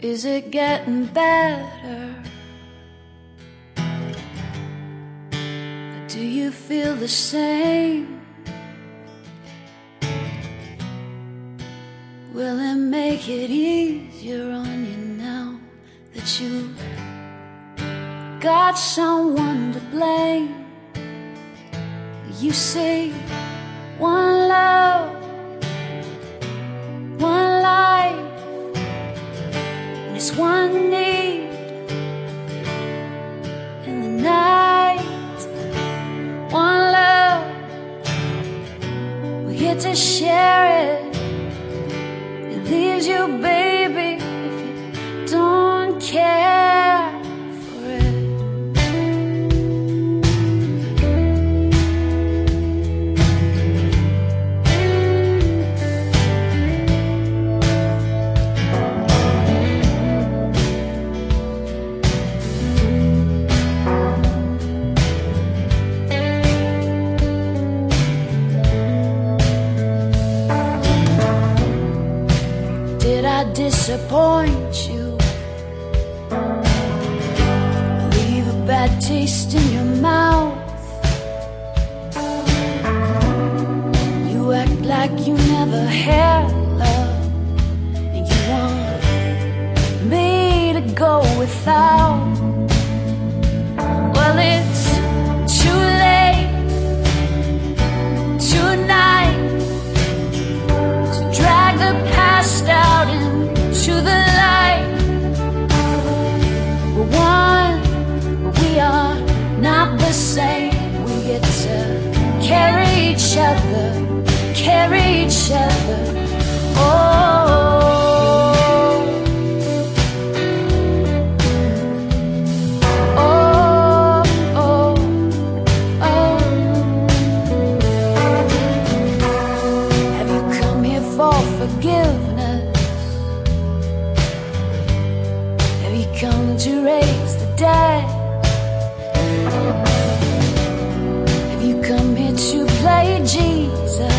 Is it getting better? Do you feel the same? Will it make it easier on you now that you got someone to blame? You say one disappoint you? Leave a bad taste in your mouth. You act like you never had forgiveness? Have you come to raise the dead? Have you come here to play Jesus?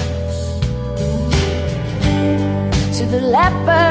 To the leper